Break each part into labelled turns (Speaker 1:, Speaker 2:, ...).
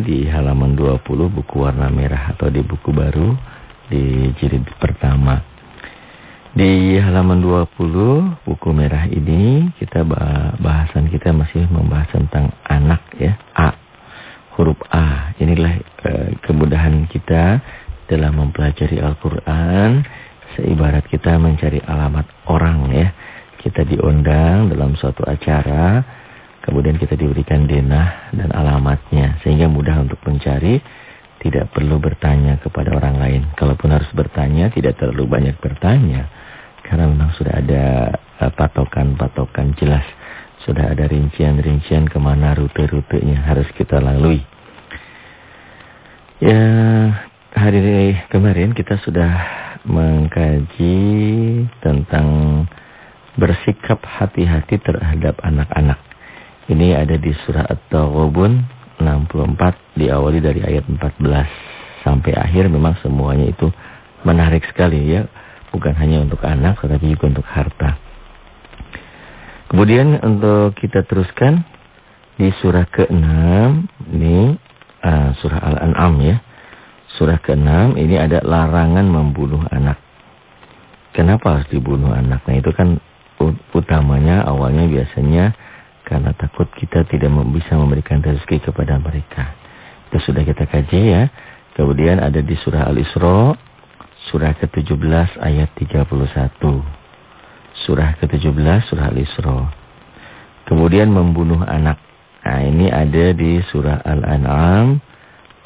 Speaker 1: di halaman 20 buku warna merah atau di buku baru di jilid pertama. Di halaman 20 buku merah ini kita bahasan kita masih membahas tentang anak ya, A. Huruf A. Inilah e, kemudahan kita dalam mempelajari Al-Qur'an seibarat kita mencari alamat orang ya. Kita diundang dalam suatu acara Kemudian kita diberikan denah dan alamatnya. Sehingga mudah untuk mencari. Tidak perlu bertanya kepada orang lain. Kalaupun harus bertanya, tidak terlalu banyak bertanya. Karena memang sudah ada eh, patokan-patokan jelas. Sudah ada rincian-rincian ke mana rute-rutenya harus kita lalui. Ya, hari kemarin kita sudah mengkaji tentang bersikap hati-hati terhadap anak-anak. Ini ada di surah At-Taghabun 64 diawali dari ayat 14 sampai akhir memang semuanya itu menarik sekali ya. Bukan hanya untuk anak tetapi juga untuk harta. Kemudian untuk kita teruskan di surah ke-6 ini uh, surah Al-An'am ya. Surah ke-6 ini ada larangan membunuh anak. Kenapa harus dibunuh anak? Nah itu kan utamanya awalnya biasanya karena takut kita tidak bisa memberikan rezeki kepada mereka. Itu sudah kita kaji ya. Kemudian ada di surah Al-Isra, surah ke-17 ayat 31. Surah ke-17 surah Al-Isra. Kemudian membunuh anak. Nah ini ada di surah Al-An'am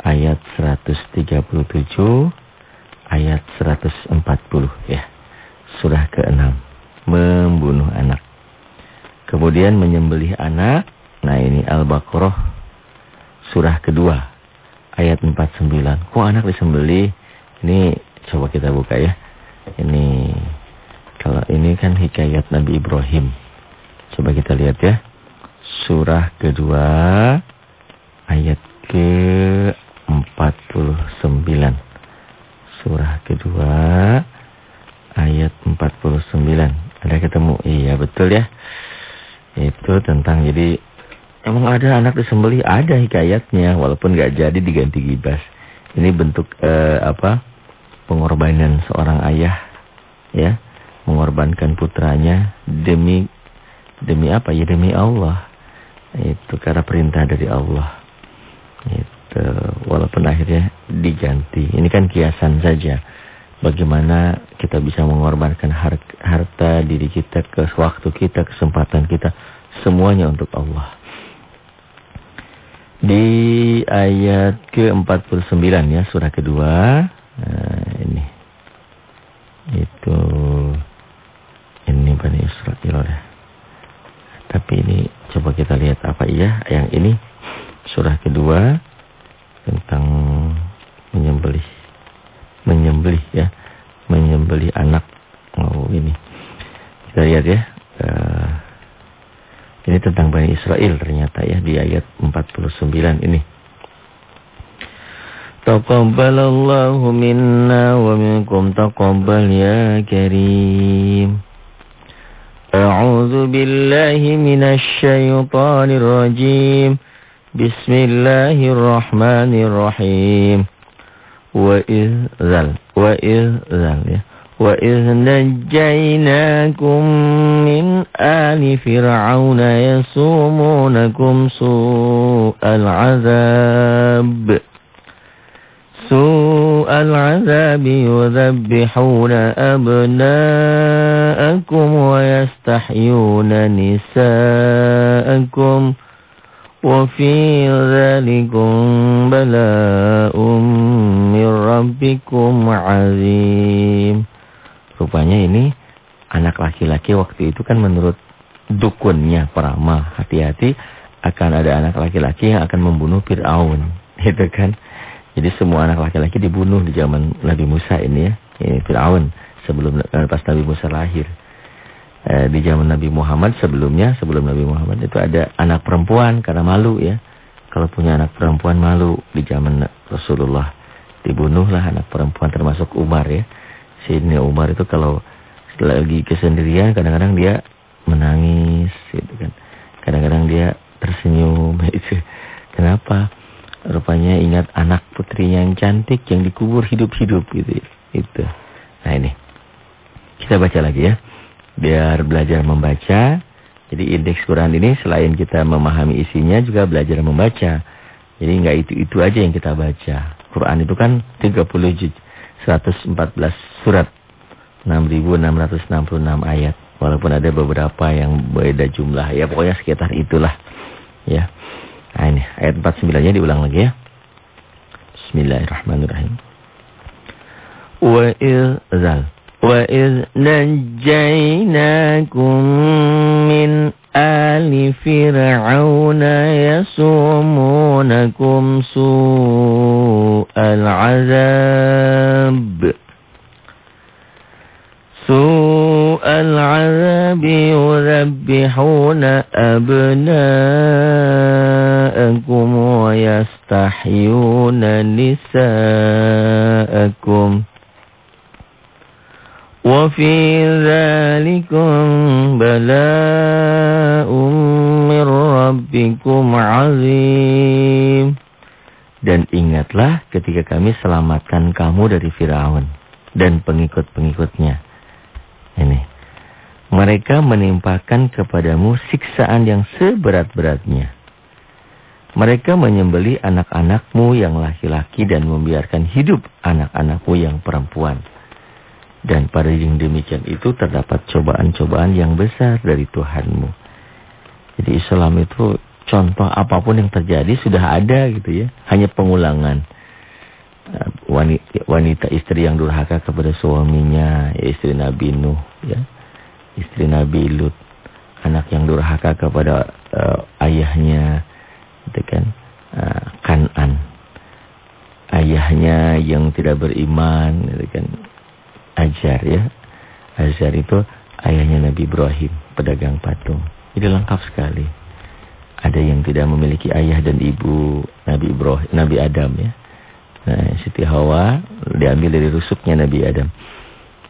Speaker 1: ayat 137 ayat 140 ya. Surah ke-6 membunuh anak. Kemudian menyembelih anak. Nah ini Al-Baqarah surah kedua ayat 49. Kok anak disembelih? Ini coba kita buka ya. Ini kalau ini kan hikayat Nabi Ibrahim. Coba kita lihat ya. Surah kedua ayat ke 49. Surah kedua ayat 49. Ada ketemu? Iya betul ya. Itu tentang jadi emang ada anak disembelih ada hikayatnya walaupun nggak jadi diganti gibas. Ini bentuk eh, apa? pengorbanan seorang ayah ya, mengorbankan putranya demi demi apa? Ya demi Allah. Itu karena perintah dari Allah. Itu walaupun akhirnya diganti. Ini kan kiasan saja bagaimana kita bisa mengorbankan harta diri kita, ke waktu kita, kesempatan kita, semuanya untuk Allah. Di ayat ke-49 ya, surah kedua, nah, ini. Itu ini Bani Israel ya. Tapi ini coba kita lihat apa iya yang ini surah kedua tentang menyembelih menyembelih ya, menyembelih anak. Oh ini. Kita lihat ya. Uh, ini tentang Bani Israel ternyata ya di ayat 49 ini. Taqabbalallahu minna wa minkum taqabbal ya karim. A'udzu billahi minasy syaithanir rajim. Bismillahirrahmanirrahim. وإذ ذل وإذ ذل وإذ نجيناكم من آل فرعون يسومونكم سوء العذاب. سوء العذاب يذبحون أبناءكم ويستحيون نساءكم. وفي ذلكم بلاء من ربكم عظيم Rupanya ini anak laki-laki waktu itu kan menurut dukunnya Parama hati-hati akan ada anak laki-laki yang akan membunuh Fir'aun itu kan jadi semua anak laki-laki dibunuh di zaman Nabi Musa ini ya ini Fir'aun sebelum eh, pas Nabi Musa lahir eh, di zaman Nabi Muhammad sebelumnya, sebelum Nabi Muhammad itu ada anak perempuan karena malu ya. Kalau punya anak perempuan malu di zaman Rasulullah dibunuhlah anak perempuan termasuk Umar ya. Sayyidina Umar itu kalau lagi kesendirian kadang-kadang dia menangis gitu kan. Kadang-kadang dia tersenyum itu. Kenapa? rupanya ingat anak putrinya yang cantik yang dikubur hidup-hidup gitu ya. Itu. Nah ini. Kita baca lagi ya. Biar belajar membaca. Jadi indeks Quran ini selain kita memahami isinya juga belajar membaca. Jadi enggak itu-itu aja yang kita baca. Quran itu kan 30 juz, 114 surat. 6666 ayat. Walaupun ada beberapa yang beda jumlah. Ya pokoknya sekitar itulah. Ya. Nah ini ayat 49-nya diulang lagi ya. Bismillahirrahmanirrahim. Wa izal وإذ نجيناكم من آل فرعون يسومونكم سوء العذاب سوء العذاب يذبحون أبناءكم ويستحيون نساءكم وفي ذلكم بلاء من ربكم عظيم Dan ingatlah ketika kami selamatkan kamu dari Firaun dan pengikut-pengikutnya ini. Mereka menimpakan kepadamu siksaan yang seberat-beratnya. Mereka menyembeli anak-anakmu yang laki-laki dan membiarkan hidup anak-anakmu yang perempuan. Dan pada yang demikian itu terdapat cobaan-cobaan yang besar dari Tuhanmu. Jadi Islam itu contoh apa pun yang terjadi sudah ada gitu ya. Hanya pengulangan. Wanita, wanita istri yang durhaka kepada suaminya, ya istri Nabi Nuh, ya, istri Nabi Lut, anak yang durhaka kepada uh, ayahnya, gitu kan, uh, Kanan, ayahnya yang tidak beriman, gitu kan, Ajar ya, Ajar itu ayahnya Nabi Ibrahim, pedagang patung, jadi lengkap sekali. Ada yang tidak memiliki ayah dan ibu Nabi Ibrahim, Nabi Adam ya. Nah, Siti Hawa diambil dari rusuknya Nabi Adam.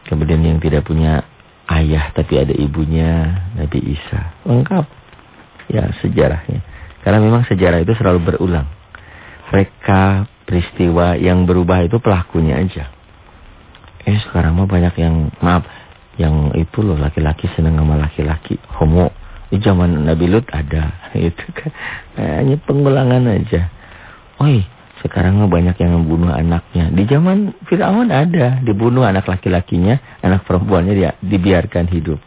Speaker 1: Kemudian yang tidak punya ayah tapi ada ibunya Nabi Isa. Lengkap. Ya, sejarahnya. Karena memang sejarah itu selalu berulang. Reka peristiwa yang berubah itu pelakunya aja. Eh sekarang mah banyak yang maaf yang itu loh laki-laki senang sama laki-laki homo. Di zaman Nabi Lut ada itu kan. Hanya pengulangan aja. Oi, sekarang banyak yang membunuh anaknya. Di zaman Fir'aun ada. Dibunuh anak laki-lakinya, anak perempuannya dia dibiarkan hidup.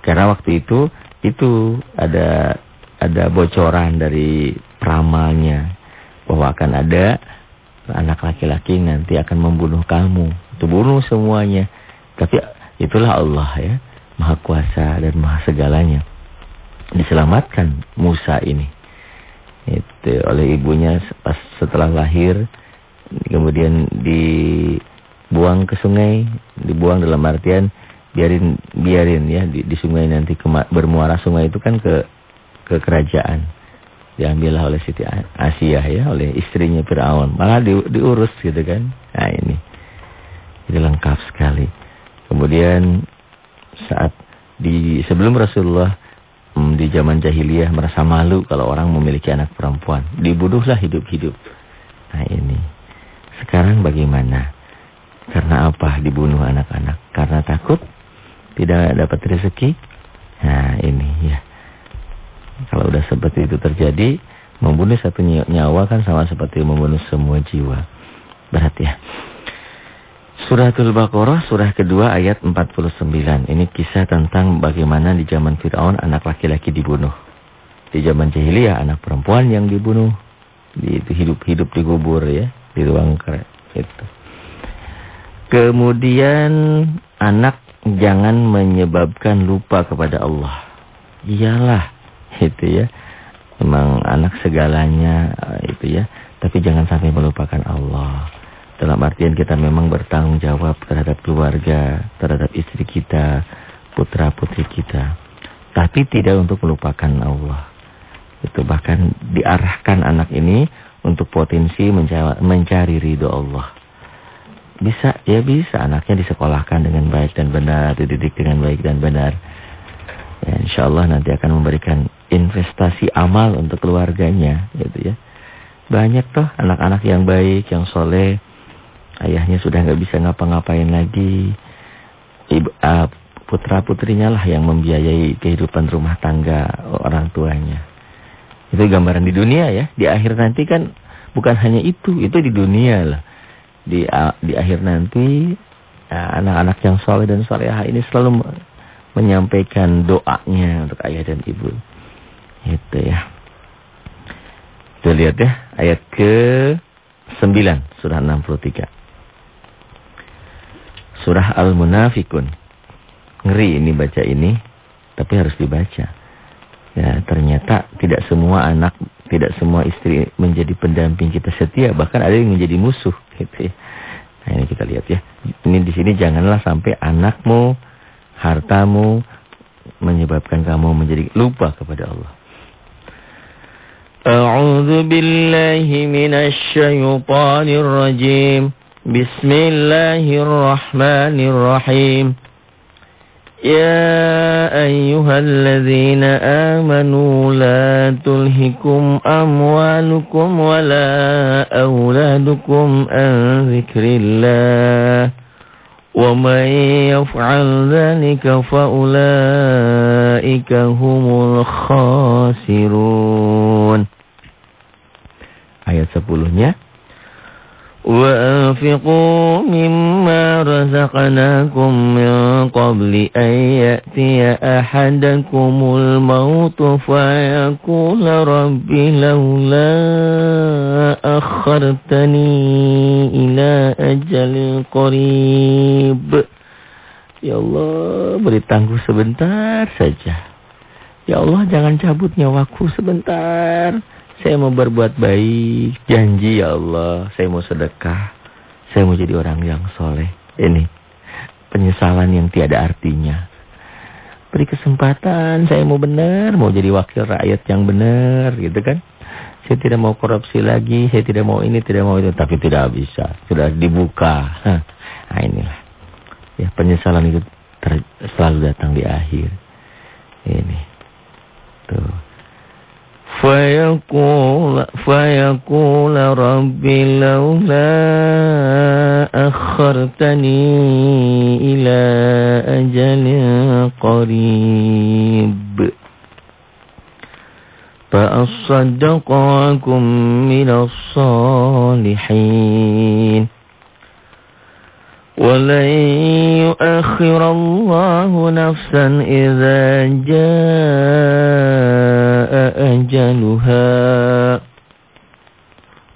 Speaker 1: Karena waktu itu, itu ada ada bocoran dari peramalnya. Bahwa akan ada anak laki-laki nanti akan membunuh kamu. Itu bunuh semuanya. Tapi itulah Allah ya. Maha kuasa dan maha segalanya. Diselamatkan Musa ini. Itu oleh ibunya pas setelah lahir. Kemudian dibuang ke sungai. Dibuang dalam artian biarin biarin ya. Di, di sungai nanti ke, bermuara sungai itu kan ke ke kerajaan. Diambillah oleh Siti Asia ya. Oleh istrinya Firaun. Malah di, diurus gitu kan. Nah ini jadi lengkap sekali kemudian saat di sebelum Rasulullah Hmm, di zaman jahiliyah merasa malu kalau orang memiliki anak perempuan. Dibunuhlah hidup-hidup. Nah ini. Sekarang bagaimana? Karena apa dibunuh anak-anak? Karena takut tidak dapat rezeki? Nah ini ya. Kalau udah seperti itu terjadi, membunuh satu nyawa kan sama seperti membunuh semua jiwa. Berat ya. Suratul Baqarah surah kedua ayat 49. Ini kisah tentang bagaimana di zaman Fir'aun anak laki-laki dibunuh. Di zaman jahiliyah anak perempuan yang dibunuh. Itu hidup-hidup dikubur ya. Di ruang keret. Itu. Kemudian anak jangan menyebabkan lupa kepada Allah. Iyalah. Itu ya. Memang anak segalanya itu ya. Tapi jangan sampai melupakan Allah. Dalam artian kita memang bertanggung jawab terhadap keluarga, terhadap istri kita, putra-putri kita. Tapi tidak untuk melupakan Allah. Itu bahkan diarahkan anak ini untuk potensi mencari ridho Allah. Bisa, ya bisa anaknya disekolahkan dengan baik dan benar, dididik dengan baik dan benar. Ya, insya Allah nanti akan memberikan investasi amal untuk keluarganya, gitu ya.
Speaker 2: Banyak toh anak-anak yang baik, yang soleh. Ayahnya sudah nggak bisa ngapa-ngapain lagi. Ibu, uh, putra-putrinya lah yang membiayai kehidupan rumah tangga orang tuanya. Itu gambaran di dunia ya. Di akhir nanti kan bukan hanya itu, itu di dunia lah. Di uh, di akhir nanti anak-anak uh, yang soleh dan solehah ini selalu menyampaikan doanya untuk ayah dan ibu. Itu ya. Kita lihat ya ayat ke 9 surah 63. Surah Al-Munafikun. Ngeri ini baca ini, tapi harus dibaca. Ya, ternyata tidak semua anak, tidak semua istri menjadi pendamping kita setia, bahkan ada yang menjadi musuh gitu ya. Nah, ini kita lihat ya. Ini di sini janganlah sampai anakmu, hartamu menyebabkan kamu menjadi lupa kepada Allah.
Speaker 1: A'udzu billahi minasy syaithanir rajim. بسم الله الرحمن الرحيم. يا أيها الذين آمنوا لا تلهكم أموالكم ولا أولادكم عن ذكر الله. ومن يفعل ذلك فأولئك هم الخاسرون.
Speaker 2: Ayat sepuluhnya.
Speaker 1: وأنفقوا مما رزقناكم من قبل أن يأتي أحدكم الموت فيقول رب لولا أخرتني إلى أجل قريب
Speaker 2: Ya Allah, beri tangguh sebentar saja. Ya Allah, jangan cabut nyawaku sebentar. saya mau berbuat baik, janji ya Allah. Saya mau sedekah. Saya mau jadi orang yang soleh. Ini penyesalan yang tiada artinya. Beri kesempatan, saya mau benar, mau jadi wakil rakyat yang benar, gitu kan. Saya tidak mau korupsi lagi, saya tidak mau ini, tidak mau itu. Tapi tidak bisa, sudah dibuka. Nah inilah. Ya, penyesalan itu selalu datang di akhir. Ini. Tuh.
Speaker 1: فيقول, فيقول رب لولا أخرتني إلى أجل قريب. فأصدق وكن من الصالحين. ولن يؤخر الله نفسا إذا جاء أجلها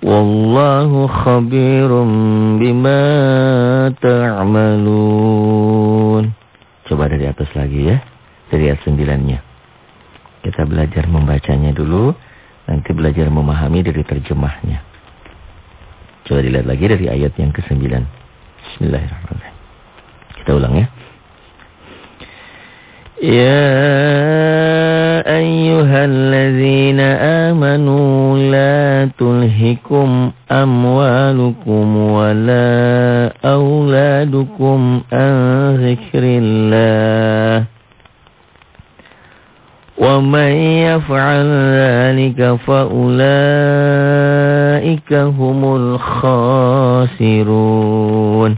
Speaker 1: والله خبير بما تعملون
Speaker 2: Coba dari atas lagi ya Dari ayat sembilannya Kita belajar membacanya dulu Nanti belajar memahami dari terjemahnya Coba dilihat lagi dari ayat yang ke sembilan Bismillahirrahmanirrahim. Kita ulang ya.
Speaker 1: Ya ayyuhalladzina amanu la tulhikum amwalukum wa la auladukum an zikrillah. ومن يفعل ذلك فأولئك هم الخاسرون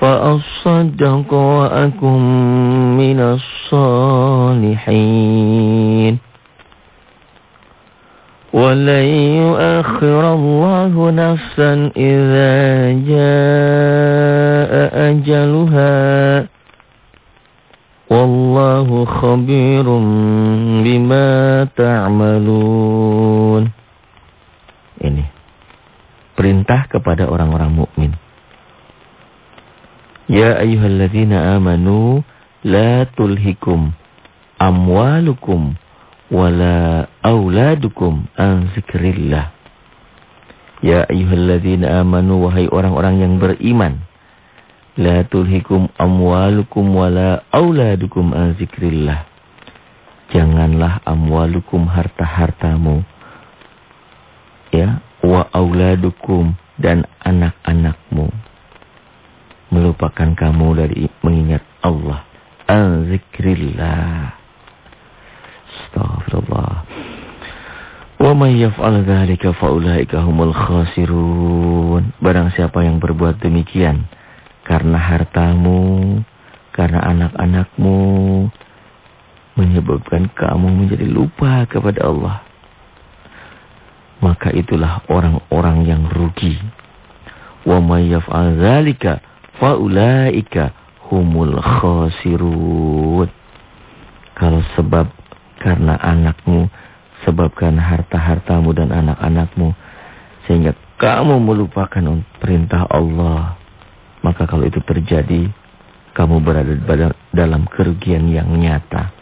Speaker 1: فأصدق وأكن من الصالحين ولن يؤخر الله نفسا إذا جاء أجلها والله خبير بما تعملون
Speaker 2: Ini perintah kepada orang-orang mukmin. Ya ayyuhalladzina amanu la tulhikum amwalukum
Speaker 1: wala auladukum an zikrillah. Ya ayyuhalladzina amanu wahai orang-orang yang beriman. La tulhikum amwalukum wala auladukum an zikrillah. Janganlah amwalukum harta-hartamu. Ya, wa auladukum dan anak-anakmu melupakan kamu dari mengingat Allah. An zikrillah. Astaghfirullah. Wa may yaf'al dzalika fa ulaika humul khasirun. Barang siapa yang berbuat demikian karena hartamu, karena anak-anakmu menyebabkan kamu menjadi lupa kepada Allah. Maka itulah orang-orang yang rugi. Wa may yaf'al dzalika fa ulaika humul khasirun. Kalau sebab karena anakmu, sebabkan harta-hartamu dan anak-anakmu. Sehingga kamu melupakan perintah Allah. Maka kalau itu terjadi, kamu berada dalam kerugian yang nyata.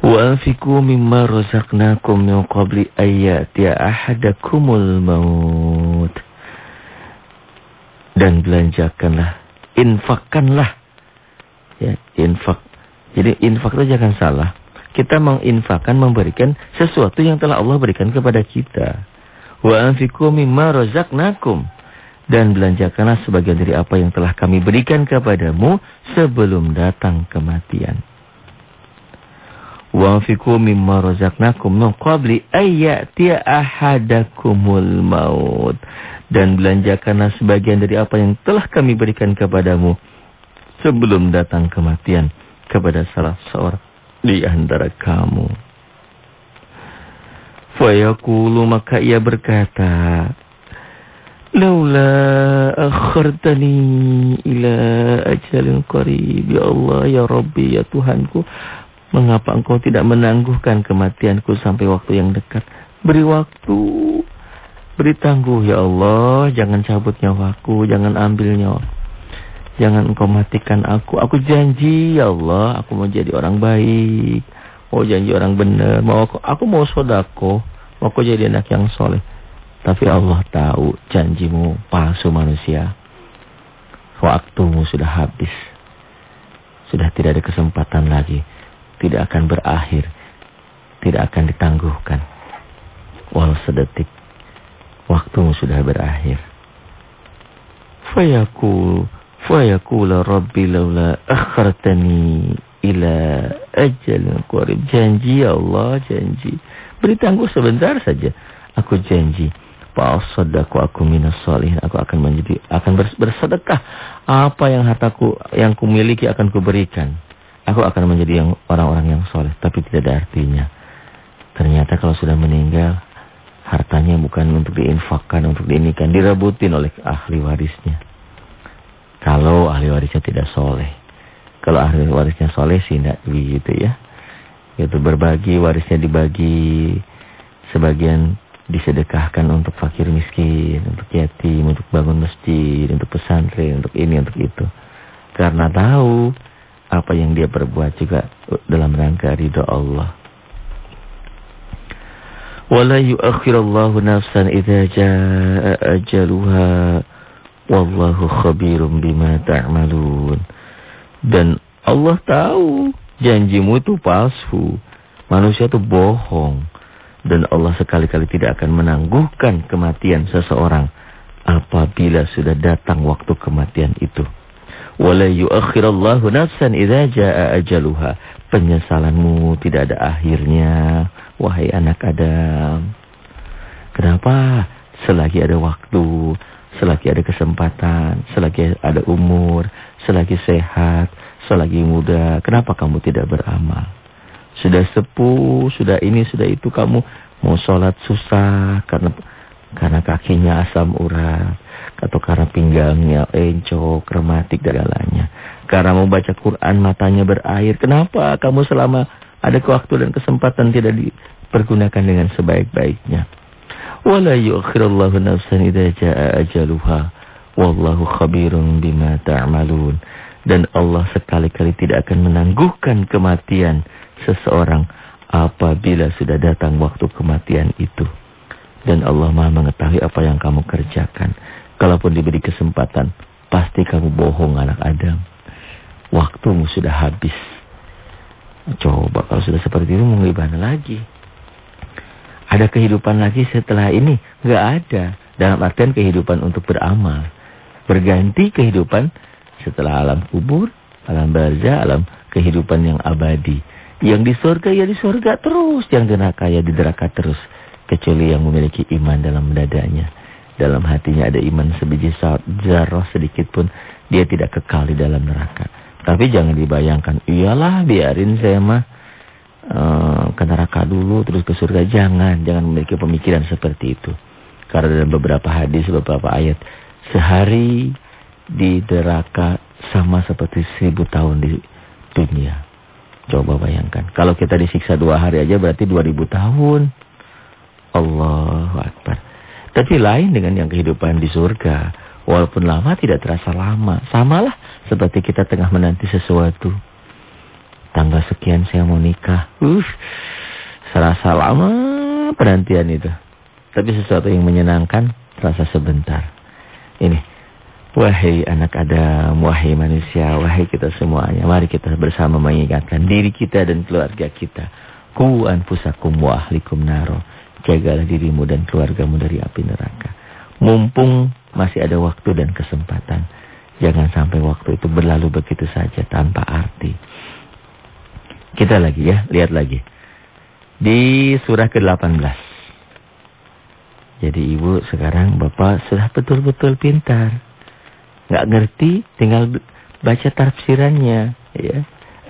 Speaker 1: Wa anfiqu mimma razaqnakum min qabli ayyatiya ahadakumul maut. Dan belanjakanlah, infakkanlah. Ya, infak jadi infak itu jangan salah. Kita menginfakkan, memberikan sesuatu yang telah Allah berikan kepada kita. Wa anfiqu mimma razaqnakum. Dan belanjakanlah sebagian dari apa yang telah kami berikan kepadamu sebelum datang kematian. Wa anfiqu mimma razaqnakum min qabli ahadakumul maut. Dan belanjakanlah sebagian dari apa yang telah kami berikan kepadamu sebelum datang kematian kepada salah seorang di antara kamu. Fayaqulu maka ia berkata, Laula akhartani ila ajalin qarib ya Allah ya Rabbi ya Tuhanku mengapa engkau tidak menangguhkan kematianku sampai waktu yang dekat beri waktu beri tangguh ya Allah jangan cabut nyawaku jangan ambil nyawaku Jangan engkau matikan aku. Aku janji ya Allah, aku mau jadi orang baik. Mau janji orang benar. Mau aku, aku mau sodako. Mau aku jadi anak yang soleh. Tapi Allah tahu janjimu palsu manusia. Waktumu sudah habis. Sudah tidak ada kesempatan lagi. Tidak akan berakhir. Tidak akan ditangguhkan. Walau sedetik. Waktumu sudah berakhir. Fayaqul Fa yaqulu rabbi laula akhartani ila ajalin qarib. Janji ya Allah, janji. Beri tangguh sebentar saja. Aku janji. Fa'asaddaku aku minas salihin. Aku akan menjadi akan bersedekah. Apa yang hartaku yang kumiliki akan kuberikan. Aku akan menjadi yang orang-orang yang soleh. Tapi tidak ada artinya. Ternyata kalau sudah meninggal, hartanya bukan untuk diinfakkan, untuk diinikan, direbutin oleh ahli warisnya. Kalau ahli warisnya tidak soleh. Kalau ahli warisnya soleh sih tidak begitu ya. Itu berbagi, warisnya dibagi. Sebagian disedekahkan untuk fakir miskin, untuk yatim, untuk bangun masjid, untuk pesantren, untuk ini, untuk itu. Karena tahu apa yang dia perbuat juga dalam rangka ridho Allah. Wala yuakhirallahu nafsan idza jaa ajaluha Wallahu khabirum bima ta'malun. Dan Allah tahu janjimu itu palsu. Manusia itu bohong. Dan Allah sekali-kali tidak akan menangguhkan kematian seseorang apabila sudah datang waktu kematian itu. Wala yuakhirallahu nafsan idza jaa ajaluha. Penyesalanmu tidak ada akhirnya wahai anak Adam. Kenapa? Selagi ada waktu, selagi ada kesempatan, selagi ada umur, selagi sehat, selagi muda, kenapa kamu tidak beramal? Sudah sepuh, sudah ini, sudah itu kamu mau sholat susah karena karena kakinya asam urat atau karena pinggangnya encok, rematik galanya. Karena mau baca Quran matanya berair. Kenapa kamu selama ada waktu dan kesempatan tidak dipergunakan dengan sebaik-baiknya? wala yu'akhirullahu nafsan idza jaa ajaluha wallahu khabirun bima ta'malun dan Allah sekali-kali tidak akan menangguhkan kematian seseorang apabila sudah datang waktu kematian itu. Dan Allah maha mengetahui apa yang kamu kerjakan. Kalaupun diberi kesempatan, pasti kamu bohong anak Adam. Waktumu sudah habis. Coba kalau sudah seperti itu mau gimana lagi? Ada kehidupan lagi setelah ini? Enggak ada. Dalam artian kehidupan untuk beramal. Berganti kehidupan setelah alam kubur, alam barzah, alam kehidupan yang abadi. Yang di surga ya di surga terus, yang di neraka ya di neraka terus. Kecuali yang memiliki iman dalam dadanya. Dalam hatinya ada iman sebiji zarah sedikit pun dia tidak kekal di dalam neraka. Tapi jangan dibayangkan, iyalah biarin saya mah uh, ke neraka dulu terus ke surga. Jangan, jangan memiliki pemikiran seperti itu. Karena dalam beberapa hadis, beberapa ayat, sehari di neraka sama seperti seribu tahun di dunia. Coba bayangkan. Kalau kita disiksa dua hari aja berarti dua ribu tahun. Allahu Akbar. Tapi lain dengan yang kehidupan di surga. Walaupun lama tidak terasa lama. Samalah seperti kita tengah menanti sesuatu. Tanggal sekian saya mau nikah. Uh, serasa lama penantian itu. Tapi sesuatu yang menyenangkan terasa sebentar. Ini Wahai anak Adam, wahai manusia, wahai kita semuanya. Mari kita bersama mengingatkan diri kita dan keluarga kita. Ku anfusakum wa ahlikum naro. Jagalah dirimu dan keluargamu dari api neraka. Mumpung masih ada waktu dan kesempatan. Jangan sampai waktu itu berlalu begitu saja tanpa arti. Kita lagi ya, lihat lagi. Di surah ke-18. Jadi ibu sekarang bapak sudah betul-betul pintar nggak ngerti tinggal baca tafsirannya ya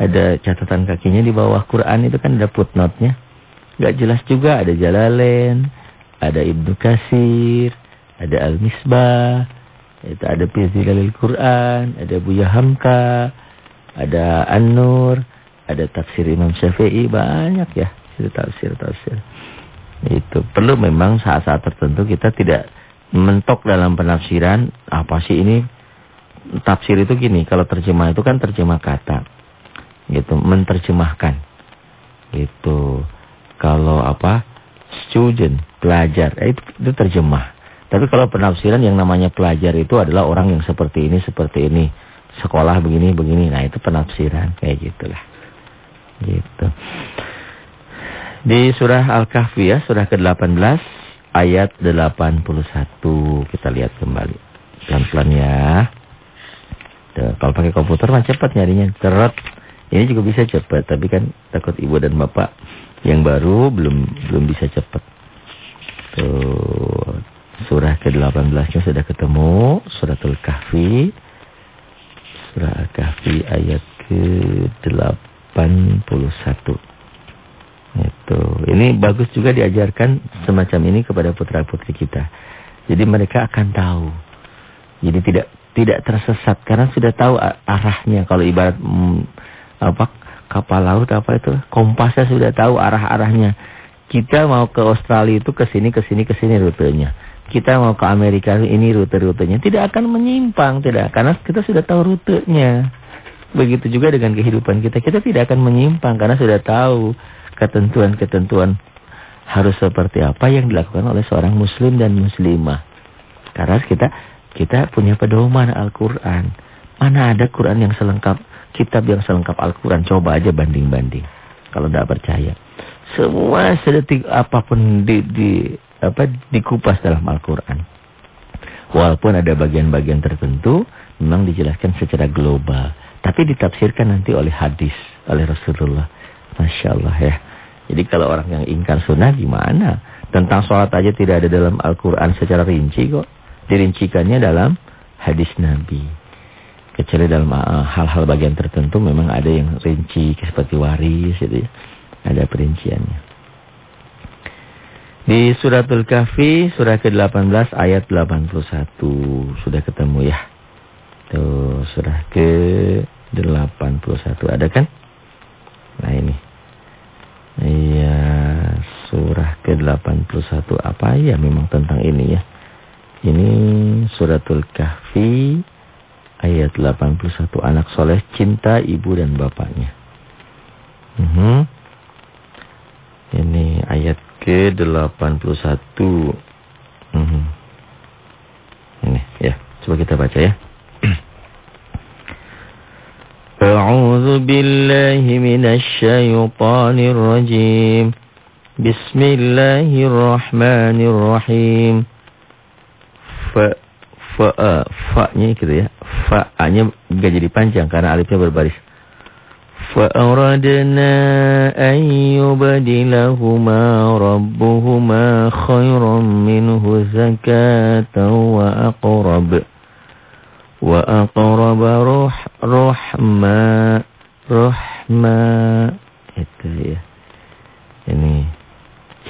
Speaker 1: ada catatan kakinya di bawah Quran itu kan ada footnote-nya nggak jelas juga ada Jalalain ada Ibnu Kasir ada Al-Misbah itu ada Fizilalil Quran ada Buya Hamka ada An-Nur ada tafsir Imam Syafi'i banyak ya itu tafsir-tafsir itu perlu memang saat-saat tertentu kita tidak mentok dalam penafsiran apa sih ini tafsir itu gini, kalau terjemah itu kan terjemah kata. Gitu, menterjemahkan. Gitu. Kalau apa? Student, pelajar, eh, itu, itu terjemah. Tapi kalau penafsiran yang namanya pelajar itu adalah orang yang seperti ini, seperti ini. Sekolah begini, begini. Nah, itu penafsiran. Kayak gitulah. Gitu. Di surah Al-Kahfi ya, surah ke-18, ayat 81. Kita lihat kembali. Pelan-pelan ya. Tuh, kalau pakai komputer mah cepat nyarinya, ceret. Ini juga bisa cepat, tapi kan takut ibu dan bapak yang baru belum belum bisa cepat. Surah ke-18-nya sudah ketemu, suratul Kahfi. Surah Al-Kahfi ayat ke-81. Itu. Ini bagus juga diajarkan semacam ini kepada putra-putri kita. Jadi mereka akan tahu. Jadi tidak tidak tersesat karena sudah tahu arahnya kalau ibarat hmm, apa kapal laut apa itu? Kompasnya sudah tahu arah-arahnya. Kita mau ke Australia itu ke sini ke sini ke sini rutenya. Kita mau ke Amerika ini rute-rutenya. Tidak akan menyimpang tidak. Karena kita sudah tahu rutenya. Begitu juga dengan kehidupan kita. Kita tidak akan menyimpang karena sudah tahu ketentuan-ketentuan harus seperti apa yang dilakukan oleh seorang muslim dan muslimah. Karena kita kita punya pedoman Al-Quran. Mana ada Quran yang selengkap, kitab yang selengkap Al-Quran. Coba aja banding-banding. Kalau tidak percaya. Semua sedetik apa pun di, di, apa, dikupas dalam Al-Quran. Walaupun ada bagian-bagian tertentu, memang dijelaskan secara global. Tapi ditafsirkan nanti oleh hadis, oleh Rasulullah. Masya Allah ya. Jadi kalau orang yang ingkar sunnah gimana? Tentang sholat aja tidak ada dalam Al-Quran secara rinci kok dirincikannya dalam hadis Nabi. Kecuali dalam uh, hal-hal bagian tertentu memang ada yang rinci seperti waris gitu ya. Ada perinciannya. Di suratul kahfi surah ke-18 ayat 81 sudah ketemu ya. Tuh surah ke-81 ada kan? Nah ini. Iya, surah ke-81 apa ya memang tentang ini ya. Ini suratul kahfi ayat 81 anak soleh cinta ibu dan bapaknya. Uh mhm. -huh. ke-81. Hmm. Ini ya, coba kita baca ya.
Speaker 3: أعوذ بالله من الشيطان الرجيم بسم الله الرحمن الرحيم
Speaker 1: fa fa fa-nya gitu ya. Fa-nya enggak jadi panjang karena alifnya berbaris.
Speaker 3: فأردنا أن يبدلهما ربهما خيرا منه زكاة وأقرب وأقرب روح رحمة رحمة
Speaker 1: itu ya ini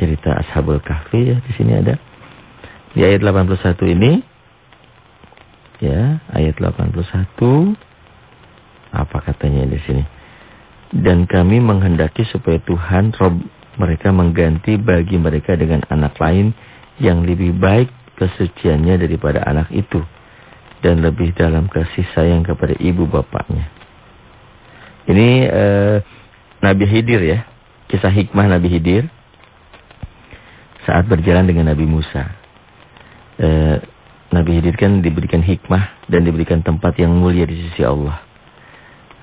Speaker 1: cerita Ashabul Kahfi ya di sini ada di ayat 81 ini ya ayat 81 apa katanya di sini dan kami menghendaki supaya Tuhan Rob mereka mengganti bagi mereka dengan anak lain yang lebih baik kesuciannya daripada anak itu dan lebih dalam kasih sayang kepada ibu bapaknya. Ini eh, Nabi Hidir ya, kisah hikmah Nabi Hidir saat berjalan dengan Nabi Musa. Eh, Nabi Hidir kan diberikan hikmah dan diberikan tempat yang mulia di sisi Allah.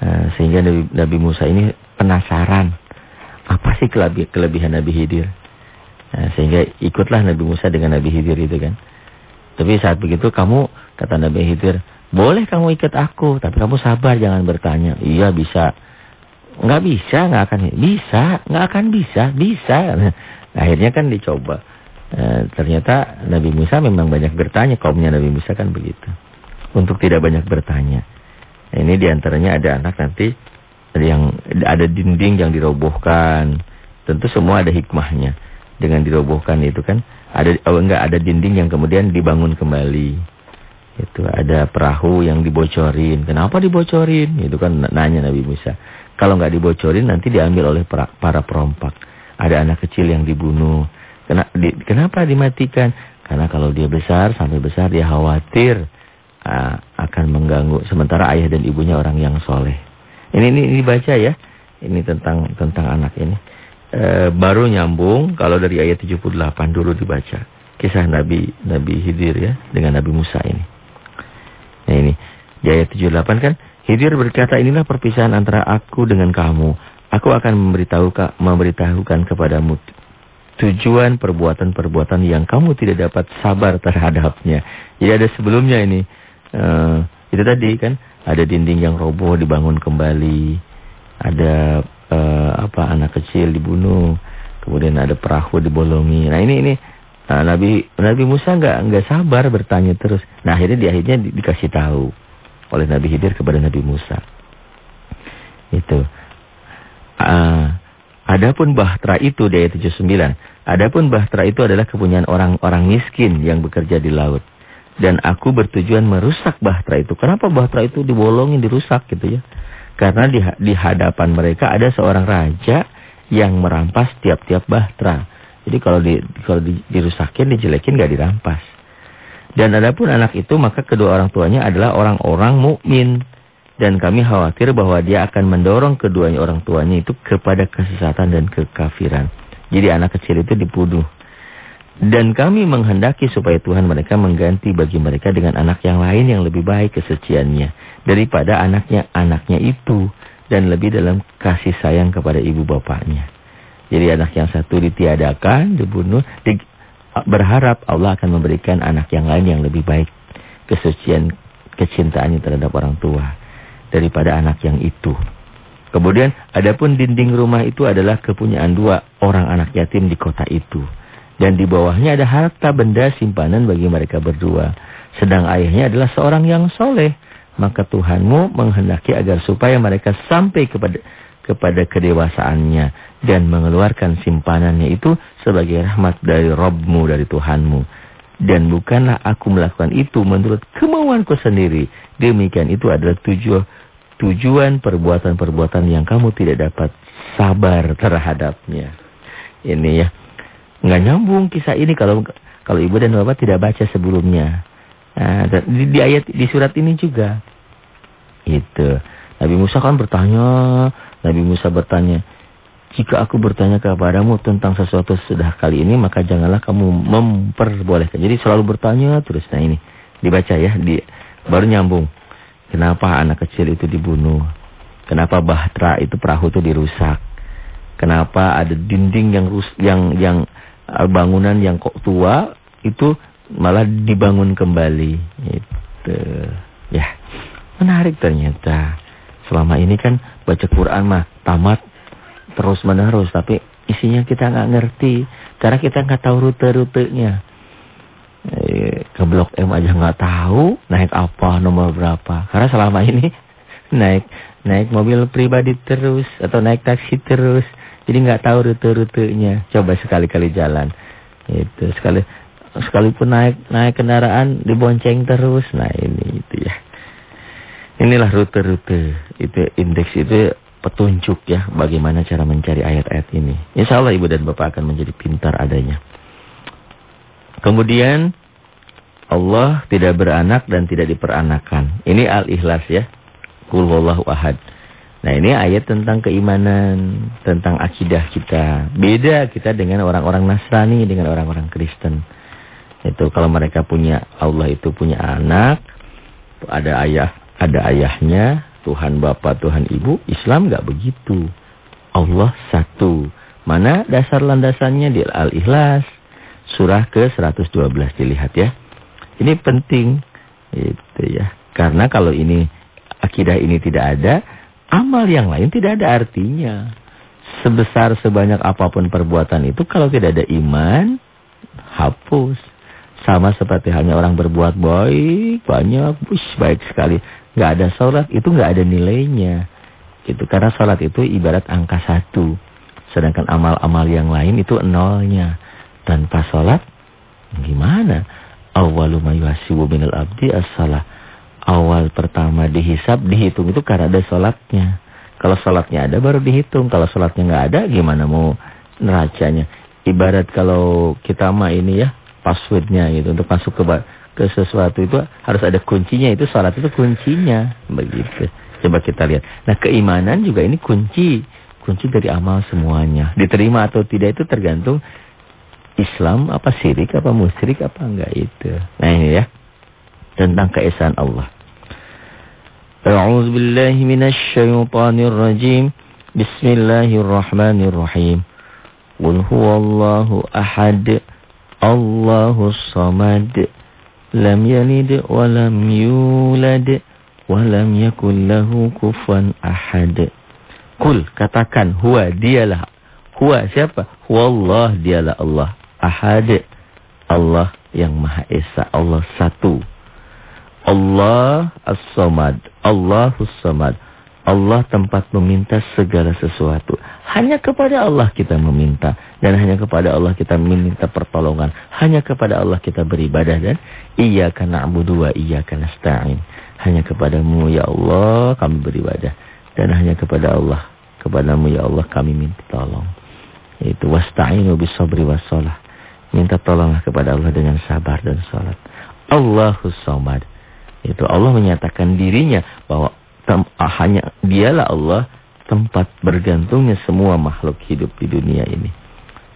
Speaker 1: Eh, sehingga Nabi, Nabi Musa ini penasaran apa sih kelebih, kelebihan Nabi Hidir. Eh, sehingga ikutlah Nabi Musa dengan Nabi Hidir itu kan. Tapi saat begitu kamu Kata Nabi Khidir, boleh kamu ikut aku, tapi kamu sabar jangan bertanya. Iya bisa. Enggak bisa, enggak akan bisa, enggak akan bisa, bisa. Akhirnya kan dicoba. E, ternyata Nabi Musa memang banyak bertanya, kaumnya Nabi Musa kan begitu. Untuk tidak banyak bertanya. Nah, ini di antaranya ada anak nanti yang ada dinding yang dirobohkan. Tentu semua ada hikmahnya. Dengan dirobohkan itu kan ada oh enggak ada dinding yang kemudian dibangun kembali. Itu ada perahu yang dibocorin. Kenapa dibocorin? Itu kan nanya Nabi Musa. Kalau nggak dibocorin nanti diambil oleh para perompak. Ada anak kecil yang dibunuh. Kenapa dimatikan? Karena kalau dia besar sampai besar dia khawatir uh, akan mengganggu. Sementara ayah dan ibunya orang yang soleh. Ini ini dibaca ya. Ini tentang tentang anak ini. E, baru nyambung kalau dari ayat 78 dulu dibaca. Kisah Nabi Nabi Hidir ya dengan Nabi Musa ini. Nah ini, di ayat 78 kan, Hidir berkata, inilah perpisahan antara aku dengan kamu. Aku akan memberitahu memberitahukan kepadamu tujuan perbuatan-perbuatan yang kamu tidak dapat sabar terhadapnya. Jadi ada sebelumnya ini. Uh, itu tadi kan, ada dinding yang roboh dibangun kembali. Ada uh, apa anak kecil dibunuh. Kemudian ada perahu dibolongi. Nah ini ini Nah, Nabi Nabi Musa nggak nggak sabar bertanya terus. Nah, akhirnya di akhirnya di, dikasih tahu oleh Nabi Khidir kepada Nabi Musa. Itu. Uh, adapun bahtera itu di ayat 79. Adapun bahtera itu adalah kepunyaan orang-orang miskin yang bekerja di laut. Dan aku bertujuan merusak bahtera itu. Kenapa bahtera itu dibolongin, dirusak gitu ya? Karena di, di hadapan mereka ada seorang raja yang merampas tiap-tiap bahtera. Jadi kalau di, kalau di, dirusakin, dijelekin nggak dirampas. Dan adapun anak itu maka kedua orang tuanya adalah orang-orang mukmin dan kami khawatir bahwa dia akan mendorong keduanya orang tuanya itu kepada kesesatan dan kekafiran. Jadi anak kecil itu dibunuh. Dan kami menghendaki supaya Tuhan mereka mengganti bagi mereka dengan anak yang lain yang lebih baik kesuciannya daripada anaknya anaknya itu dan lebih dalam kasih sayang kepada ibu bapaknya. Jadi anak yang satu ditiadakan, dibunuh, di, berharap Allah akan memberikan anak yang lain yang lebih baik. Kesucian kecintaannya terhadap orang tua daripada anak yang itu. Kemudian adapun dinding rumah itu adalah kepunyaan dua orang anak yatim di kota itu. Dan di bawahnya ada harta benda simpanan bagi mereka berdua. Sedang ayahnya adalah seorang yang soleh. Maka Tuhanmu menghendaki agar supaya mereka sampai kepada kepada kedewasaannya dan mengeluarkan simpanannya itu sebagai rahmat dari Robmu, dari Tuhanmu. Dan bukanlah aku melakukan itu menurut kemauanku sendiri. Demikian itu adalah tujuan, tujuan perbuatan-perbuatan yang kamu tidak dapat sabar terhadapnya. Ini ya. Nggak nyambung kisah ini kalau kalau ibu dan bapak tidak baca sebelumnya. Nah, di, di ayat di surat ini juga. Itu. Nabi Musa kan bertanya, Nabi Musa bertanya, jika aku bertanya kepadamu tentang sesuatu sudah kali ini, maka janganlah kamu memperbolehkan. Jadi selalu bertanya terus. Nah ini, dibaca ya, di, baru nyambung. Kenapa anak kecil itu dibunuh? Kenapa bahtera itu perahu itu dirusak? Kenapa ada dinding yang rus, yang yang uh, bangunan yang kok tua itu malah dibangun kembali? Itu ya menarik ternyata. Selama ini kan baca Quran mah tamat terus menerus tapi isinya kita nggak ngerti karena kita nggak tahu rute-rutenya eh, ke blok M aja nggak tahu naik apa nomor berapa. Karena selama ini naik naik mobil pribadi terus atau naik taksi terus. Jadi nggak tahu rute-rutenya. Coba sekali-kali jalan. Itu sekali sekalipun naik naik kendaraan dibonceng terus. Nah ini itu ya. Inilah rute-rute. Itu indeks itu petunjuk ya bagaimana cara mencari ayat-ayat ini. Insya Allah ibu dan bapak akan menjadi pintar adanya. Kemudian Allah tidak beranak dan tidak diperanakan. Ini al-ikhlas ya. Qul ahad. Nah ini ayat tentang keimanan, tentang akidah kita. Beda kita dengan orang-orang Nasrani, dengan orang-orang Kristen. Itu kalau mereka punya, Allah itu punya anak, ada ayah, ada ayahnya, Tuhan Bapa, Tuhan Ibu, Islam nggak begitu. Allah satu. Mana dasar landasannya di Al-Ikhlas. Surah ke-112 dilihat ya. Ini penting. Itu ya. Karena kalau ini akidah ini tidak ada, amal yang lain tidak ada artinya. Sebesar sebanyak apa pun perbuatan itu kalau tidak ada iman, hapus. Sama seperti hanya orang berbuat baik, banyak, bush, baik sekali nggak ada sholat, itu nggak ada nilainya. Itu karena sholat itu ibarat angka satu. Sedangkan amal-amal yang lain itu nolnya. Tanpa sholat, gimana? Awalu mayuhasibu minal abdi as-salah. Awal pertama dihisap, dihitung itu karena ada sholatnya. Kalau sholatnya ada baru dihitung. Kalau sholatnya nggak ada, gimana mau neracanya? Ibarat kalau kita mah ini ya, passwordnya gitu. Untuk masuk ke ke sesuatu itu harus ada kuncinya. Itu salat itu kuncinya. Begitu. Coba kita lihat. Nah keimanan juga ini kunci. Kunci dari amal semuanya. Diterima atau tidak itu tergantung Islam apa syirik apa musyrik apa enggak itu. Nah ini ya. Tentang keesaan Allah. A'udzu billahi minasy rajim. Bismillahirrahmanirrahim. Qul huwallahu ahad. Allahus samad. lam yalid wa lam yulad wa lam yakul lahu kufuwan ahad. Kul katakan huwa dialah huwa siapa? Huwallah dialah Allah. Ahad. Allah yang Maha Esa, Allah satu. Allah As-Samad, Allahus Samad. Allah tempat meminta segala sesuatu. Hanya kepada Allah kita meminta. Dan hanya kepada Allah kita meminta pertolongan. Hanya kepada Allah kita beribadah. Dan iya karena na'budu wa karena nasta'in. Hanya kepadamu ya Allah kami beribadah. Dan hanya kepada Allah. Kepadamu ya Allah kami minta tolong. Itu wasta'inu bisabri wassalah. Minta tolonglah kepada Allah dengan sabar dan salat. Allahus samad. Itu Allah menyatakan dirinya bahwa Ah, hanya dialah Allah tempat bergantungnya semua makhluk hidup di dunia ini.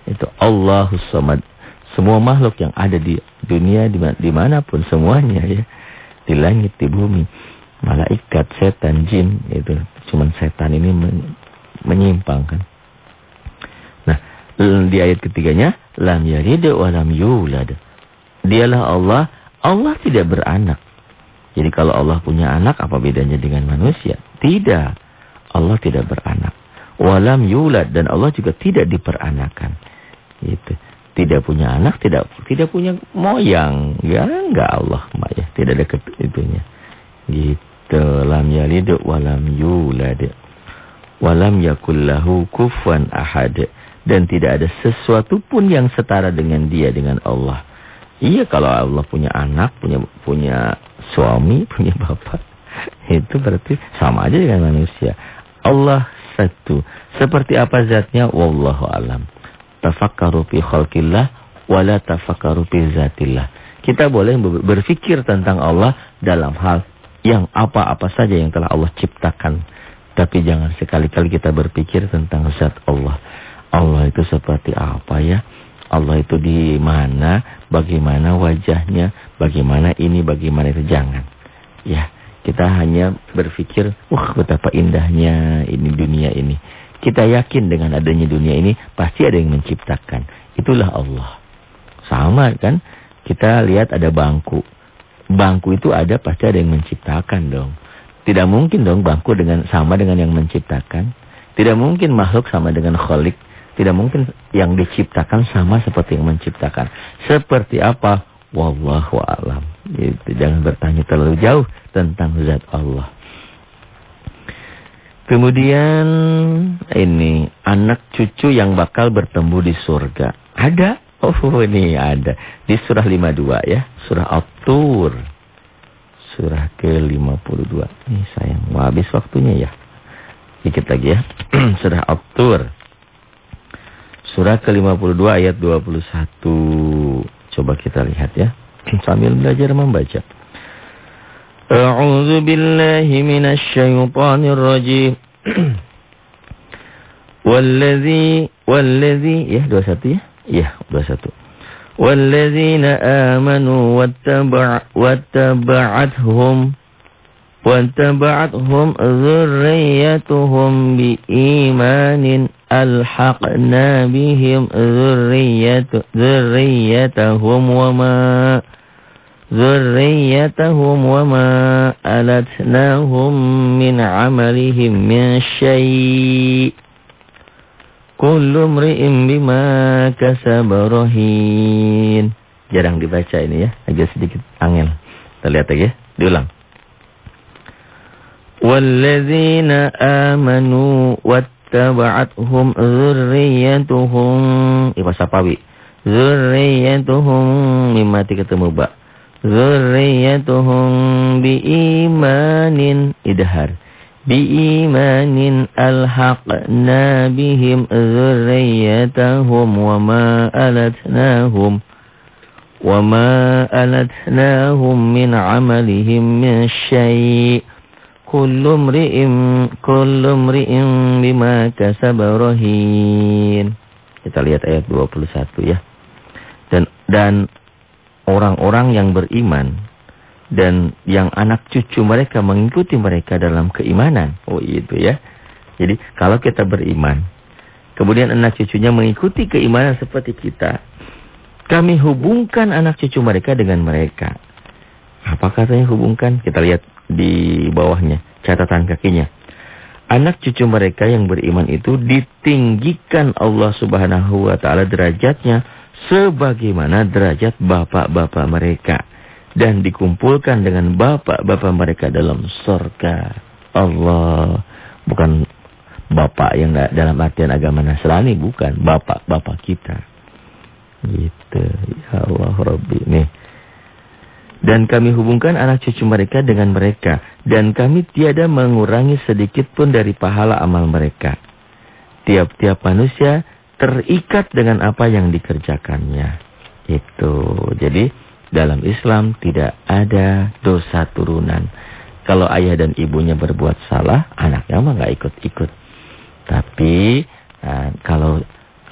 Speaker 1: Itu Allahus Samad. Semua makhluk yang ada di dunia di mana pun semuanya ya. Di langit, di bumi. Malaikat, setan, jin. itu Cuman setan ini men menyimpang kan. Di ayat ketiganya. Lam yalid wa lam yulad. Dialah Allah. Allah tidak beranak. Jadi kalau Allah punya anak, apa bedanya dengan manusia? Tidak. Allah tidak beranak. Walam yulad. Dan Allah juga tidak diperanakan. Gitu. Tidak punya anak, tidak tidak punya moyang. Ya enggak Allah. Ya. Tidak ada itunya. Gitu. Lam yalid walam yulad. Walam yakullahu kufwan ahad. Dan tidak ada sesuatu pun yang setara dengan dia, dengan Allah. Iya kalau Allah punya anak, punya punya suami, punya bapak, itu berarti sama aja dengan manusia. Allah satu. Seperti apa zatnya? Wallahu alam. Tafakkaru fi khalqillah wala tafakkaru fi zatillah. Kita boleh berpikir tentang Allah dalam hal yang apa-apa saja yang telah Allah ciptakan. Tapi jangan sekali-kali kita berpikir tentang zat Allah. Allah itu seperti apa ya? Allah itu di mana? Bagaimana wajahnya? Bagaimana ini? Bagaimana itu? Jangan. Ya, kita hanya berpikir, wah betapa indahnya ini dunia ini. Kita yakin dengan adanya dunia ini pasti ada yang menciptakan. Itulah Allah. Sama kan? Kita lihat ada bangku. Bangku itu ada pasti ada yang menciptakan dong. Tidak mungkin dong bangku dengan sama dengan yang menciptakan. Tidak mungkin makhluk sama dengan kholik. Tidak mungkin yang diciptakan sama seperti yang menciptakan. Seperti apa? Wallahu a'lam. Itu jangan bertanya terlalu jauh tentang zat Allah. Kemudian ini anak cucu yang bakal bertemu di surga. Ada? Oh ini ada. Di surah 52 ya. Surah At-Tur surah ke-52. Ini sayang, mau habis waktunya ya. Dikit lagi ya. surah At-Tur. Surah ke-52 ayat 21. Coba kita lihat ya. Sambil belajar membaca. A'udzu billahi minasy syaithanir rajim. Wallazi wallazi ya 21 ya? Ya, 21. Wallazina amanu wattaba'a wattaba'athum واتبعتهم ذريتهم بإيمان ألحقنا بهم ذرية ذريتهم وما ذريتهم وما ألتناهم من عملهم من شيء Kullu mri'in bima kasaba rahin. Jarang dibaca ini ya, agak sedikit angin. Kita lihat lagi ya, diulang. Walladzina amanu wattaba'athum dzurriyyatuhum Iba sapawi. Dzurriyyatuhum mimati ketemu ba. Dzurriyyatuhum biimanin idhar بإيمان ألحقنا بهم ذريتهم وما ألتناهم وما ألتناهم من عملهم من شيء Kullu mri'im kullu mri'im bima kasaba. Kita lihat ayat 21 ya. Dan dan orang-orang yang beriman dan yang anak cucu mereka mengikuti mereka dalam keimanan. Oh itu ya. Jadi kalau kita beriman, kemudian anak cucunya mengikuti keimanan seperti kita, kami hubungkan anak cucu mereka dengan mereka. Apa katanya hubungkan? Kita lihat di bawahnya, catatan kakinya. Anak cucu mereka yang beriman itu ditinggikan Allah subhanahu wa ta'ala derajatnya sebagaimana derajat bapak-bapak mereka dan dikumpulkan dengan bapak-bapak mereka dalam surga. Allah bukan bapak yang dalam artian agama Nasrani bukan, bapak-bapak kita. Gitu. Ya Allah Rabbi. Nih. Dan kami hubungkan anak cucu mereka dengan mereka dan kami tiada mengurangi sedikit pun dari pahala amal mereka. Tiap-tiap manusia terikat dengan apa yang dikerjakannya. Itu. Jadi dalam Islam tidak ada dosa turunan. Kalau ayah dan ibunya berbuat salah, anaknya mah nggak ikut-ikut. Tapi nah, kalau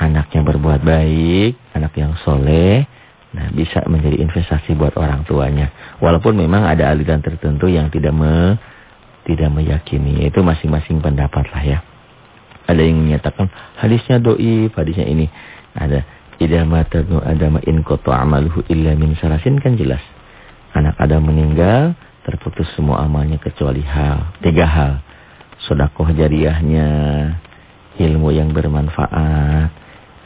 Speaker 1: anaknya berbuat baik, anak yang soleh, nah bisa menjadi investasi buat orang tuanya. Walaupun memang ada aliran tertentu yang tidak me, tidak meyakini, itu masing-masing pendapat lah ya. Ada yang menyatakan hadisnya doi, hadisnya ini. Ada Idza mata ibnu Adam in qata amaluhu illa min salasin kan jelas. Anak Adam meninggal, terputus semua amalnya kecuali hal, tiga hal. Sedekah jariahnya, ilmu yang bermanfaat,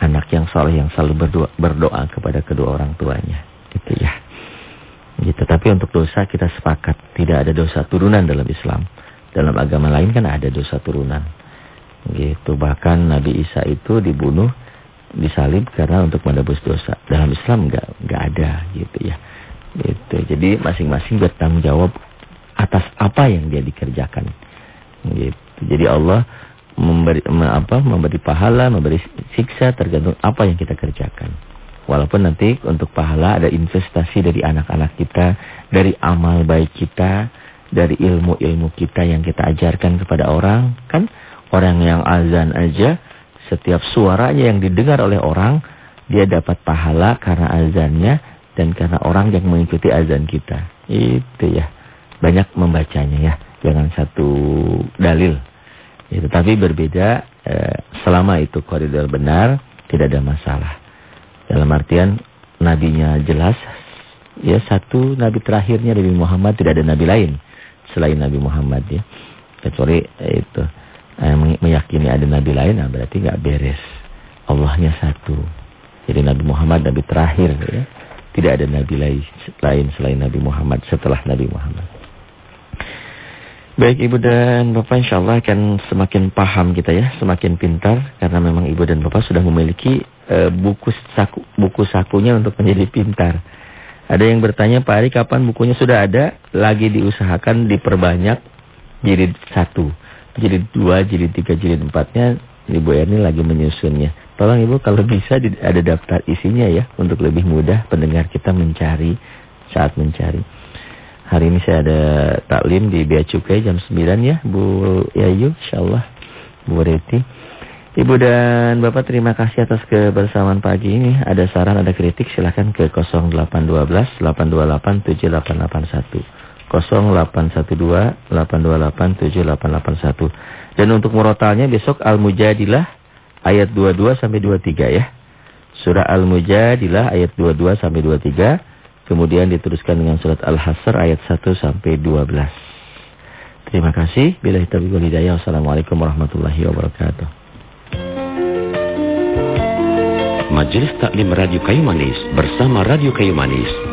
Speaker 1: anak yang saleh yang selalu berdoa, berdoa kepada kedua orang tuanya. Itu ya. Gitu. Tapi untuk dosa kita sepakat tidak ada dosa turunan dalam Islam. Dalam agama lain kan ada dosa turunan. Gitu. Bahkan Nabi Isa itu dibunuh disalib karena untuk menebus dosa. Dalam Islam enggak enggak ada gitu ya. Gitu. Jadi masing-masing bertanggung jawab atas apa yang dia dikerjakan. Gitu. Jadi Allah memberi apa memberi pahala, memberi siksa tergantung apa yang kita kerjakan. Walaupun nanti untuk pahala ada investasi dari anak-anak kita, dari amal baik kita dari ilmu-ilmu kita yang kita ajarkan kepada orang. Kan orang yang azan aja, setiap suaranya yang didengar oleh orang, dia dapat pahala karena azannya dan karena orang yang mengikuti azan kita. Itu ya. Banyak membacanya ya. Jangan satu dalil. Itu tapi berbeda eh, selama itu koridor benar tidak ada masalah. Dalam artian nabinya jelas ya satu nabi terakhirnya Nabi Muhammad tidak ada nabi lain selain Nabi Muhammad ya. Kecuali eh, itu eh, meyakini ada nabi lain nah berarti nggak beres. Allahnya satu. Jadi Nabi Muhammad nabi terakhir ya. Tidak ada nabi lain selain Nabi Muhammad setelah Nabi Muhammad. Baik Ibu dan Bapak insya Allah akan semakin paham kita ya, semakin pintar karena memang Ibu dan Bapak sudah memiliki uh, buku saku buku sakunya untuk menjadi pintar. Ada yang bertanya Pak Ari kapan bukunya sudah ada, lagi diusahakan diperbanyak jilid satu, jilid dua, jilid tiga, jilid empatnya Ibu Erni lagi menyusunnya. Tolong Ibu kalau bisa ada daftar isinya ya untuk lebih mudah pendengar kita mencari saat mencari. Hari ini saya ada taklim di Bea Cukai jam 9 ya Bu Yayu insyaallah Bu Reti. Ibu dan Bapak terima kasih atas kebersamaan pagi ini. Ada saran, ada kritik silahkan ke 0812 828 7881. 0812 828 7881. Dan untuk murotalnya besok Al-Mujadilah ayat 22 sampai 23 ya. Surah Al-Mujadilah ayat 22 sampai 23. Kemudian diteruskan dengan surat Al-Hasr ayat 1 sampai 12. Terima kasih. Bila kita hidayah. Wassalamualaikum warahmatullahi wabarakatuh.
Speaker 4: Majelis Taklim Radio Kayu Manis bersama Radio Kayu Manis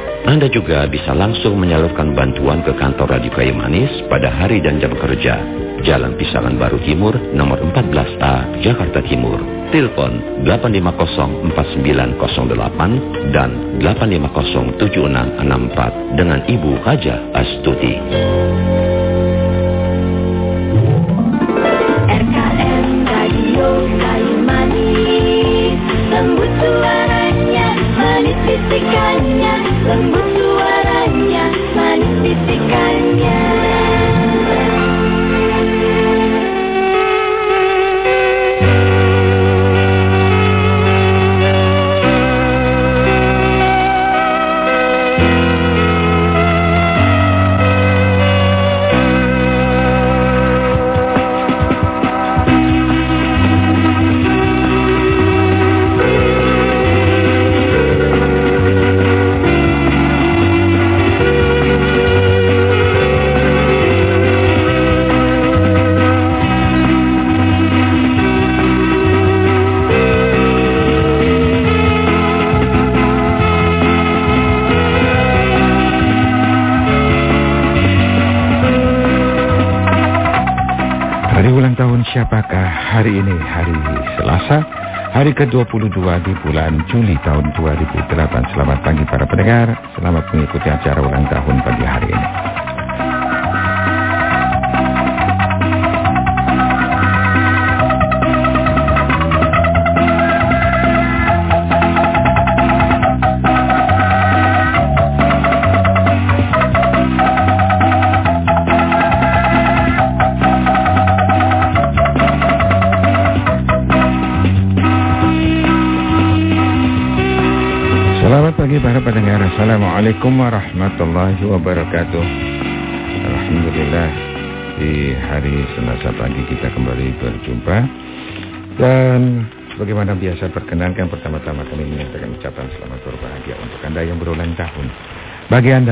Speaker 4: Anda juga bisa langsung menyalurkan bantuan ke kantor Radio Kayu Manis pada hari dan jam kerja. Jalan Pisangan Baru Timur, nomor 14A, Jakarta Timur. Telepon 8504908 dan 8507664 dengan Ibu Haja Astuti.
Speaker 5: RKM Radio lembut suaranya, manis bisikannya.
Speaker 6: Ke-22 di bulan Juli tahun 2008 Selamat pagi para pendengar. Selamat mengikuti acara ulang tahun pagi hari ini Assalamualaikum warahmatullahi wabarakatuh. Alhamdulillah Di hari Selasa pagi kita kembali berjumpa. Dan Bagaimana biasa perkenankan pertama-tama kami menyatakan ucapan selamat berbahagia Untuk Anda yang berulang tahun. Bagi Anda